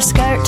skirt.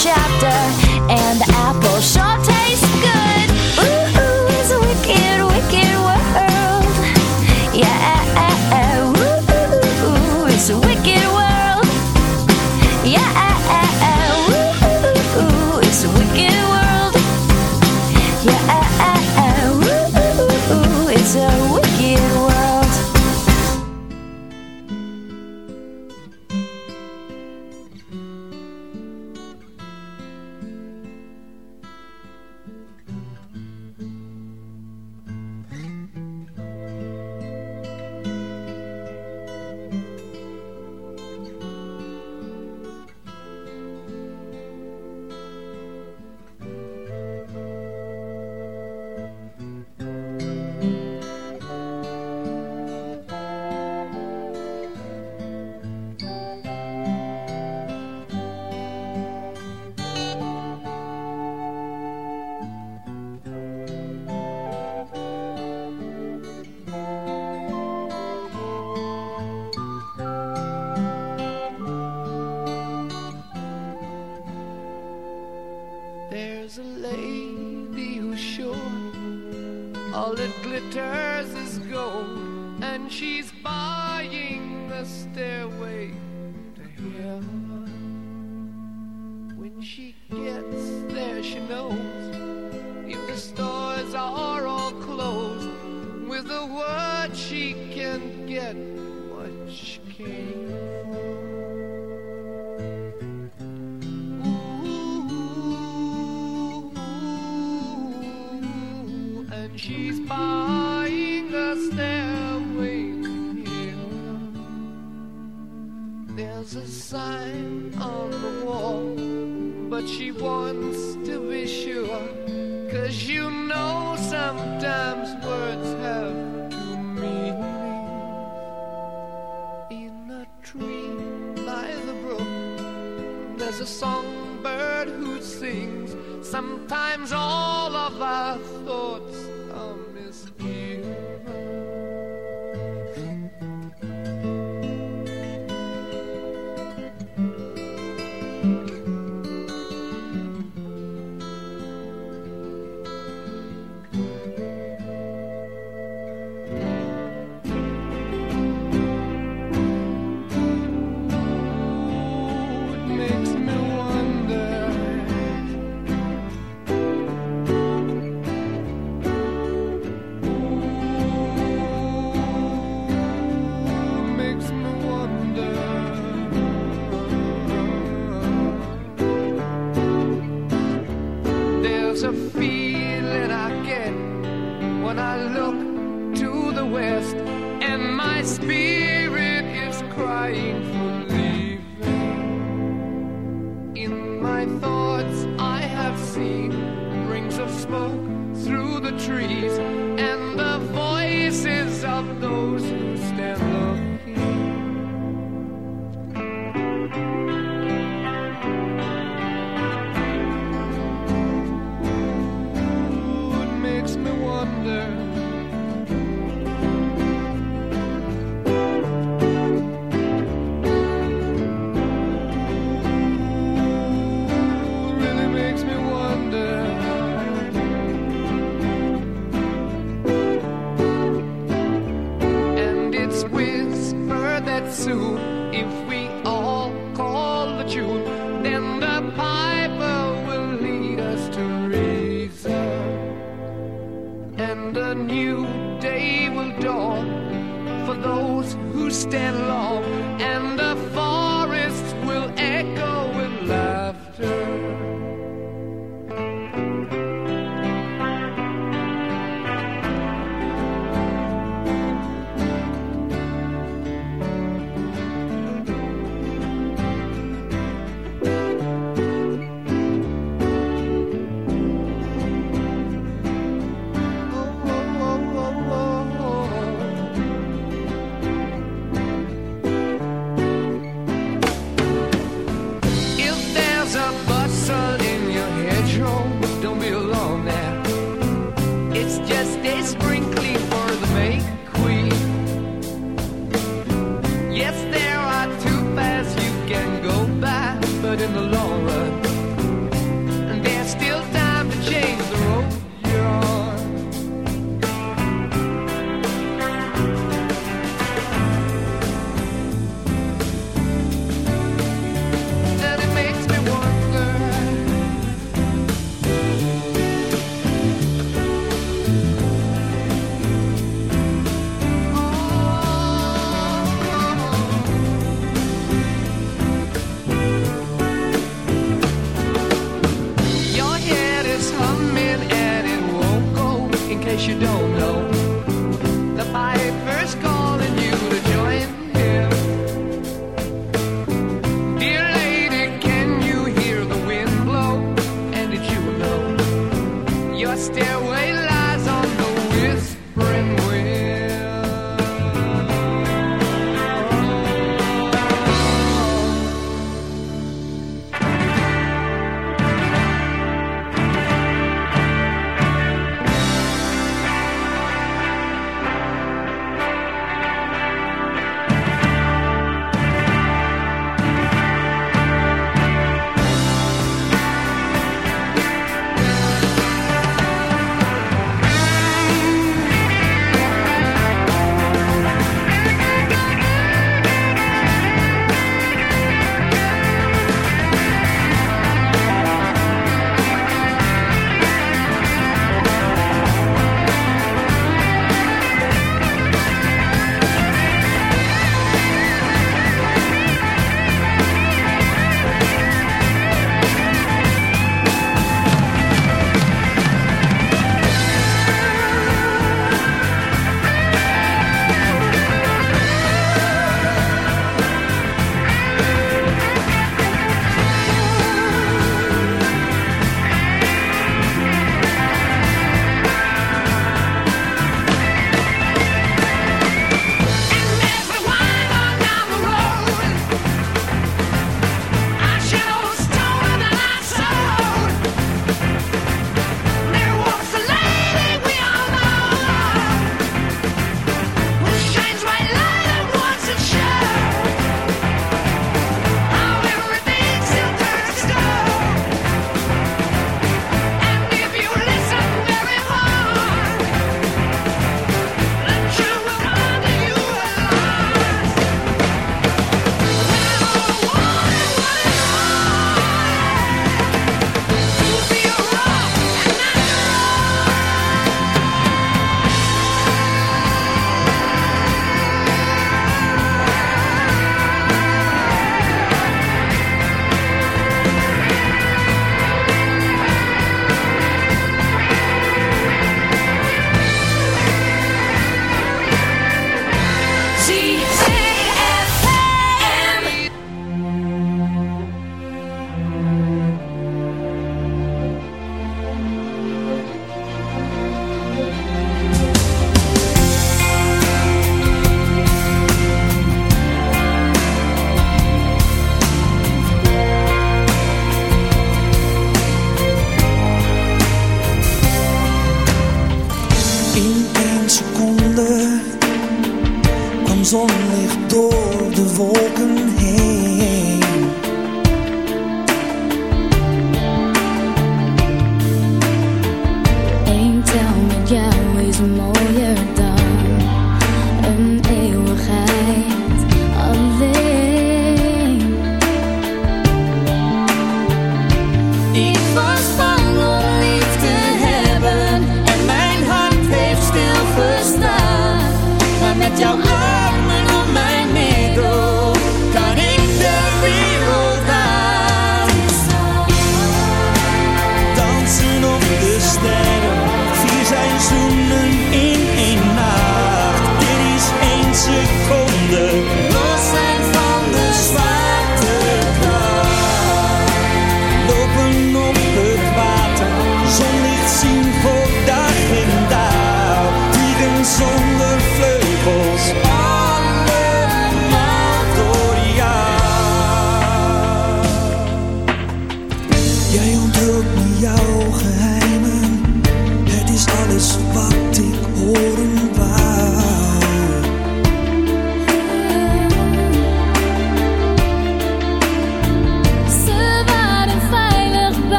chapter and the apple sign on the wall, but she wants to be sure, cause you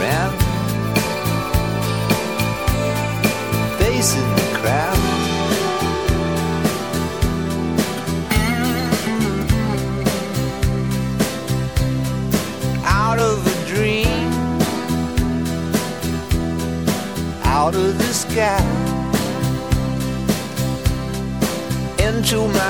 Around face in the crowd out of a dream. Out of the sky. Into my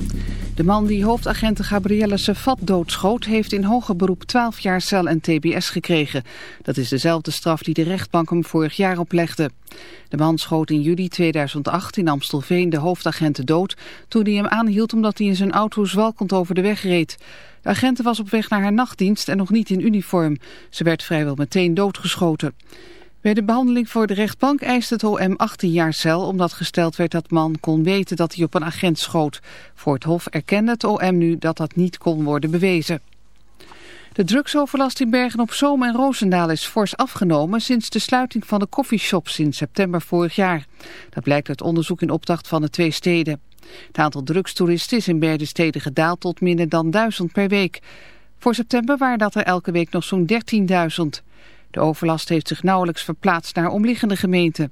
De man die hoofdagenten Gabrielle Sefat doodschoot... heeft in hoger beroep 12 jaar cel en tbs gekregen. Dat is dezelfde straf die de rechtbank hem vorig jaar oplegde. De man schoot in juli 2008 in Amstelveen de hoofdagenten dood... toen hij hem aanhield omdat hij in zijn auto zwalkend over de weg reed. De agenten was op weg naar haar nachtdienst en nog niet in uniform. Ze werd vrijwel meteen doodgeschoten. Bij de behandeling voor de rechtbank eiste het OM 18 jaar cel... omdat gesteld werd dat man kon weten dat hij op een agent schoot. Voor het Hof erkende het OM nu dat dat niet kon worden bewezen. De drugsoverlast in Bergen-op-Zoom en Roosendaal is fors afgenomen... sinds de sluiting van de coffeeshops in september vorig jaar. Dat blijkt uit onderzoek in opdracht van de twee steden. Het aantal drugstoeristen is in beide steden gedaald tot minder dan 1000 per week. Voor september waren dat er elke week nog zo'n 13.000. De overlast heeft zich nauwelijks verplaatst naar omliggende gemeenten.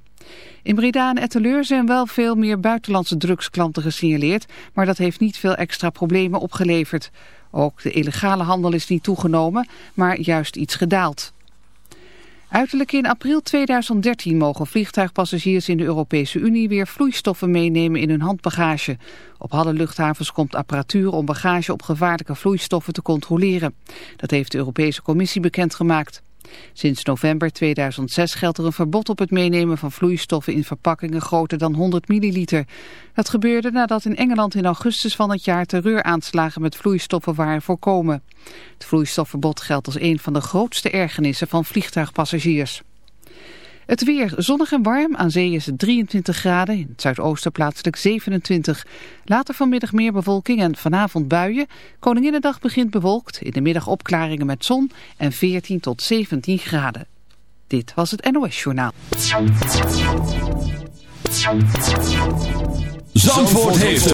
In Breda en Etteleur zijn wel veel meer buitenlandse drugsklanten gesignaleerd, maar dat heeft niet veel extra problemen opgeleverd. Ook de illegale handel is niet toegenomen, maar juist iets gedaald. Uiterlijk in april 2013 mogen vliegtuigpassagiers in de Europese Unie weer vloeistoffen meenemen in hun handbagage. Op alle luchthavens komt apparatuur om bagage op gevaarlijke vloeistoffen te controleren. Dat heeft de Europese Commissie bekendgemaakt. Sinds november 2006 geldt er een verbod op het meenemen van vloeistoffen in verpakkingen groter dan 100 milliliter. Dat gebeurde nadat in Engeland in augustus van het jaar terreuraanslagen met vloeistoffen waren voorkomen. Het vloeistofverbod geldt als een van de grootste ergernissen van vliegtuigpassagiers. Het weer zonnig en warm. Aan zee is het 23 graden. In het zuidoosten plaatselijk 27. Later vanmiddag meer bewolking en vanavond buien. Koninginnedag begint bewolkt. In de middag opklaringen met zon en 14 tot 17 graden. Dit was het NOS Journaal. Zandvoort heeft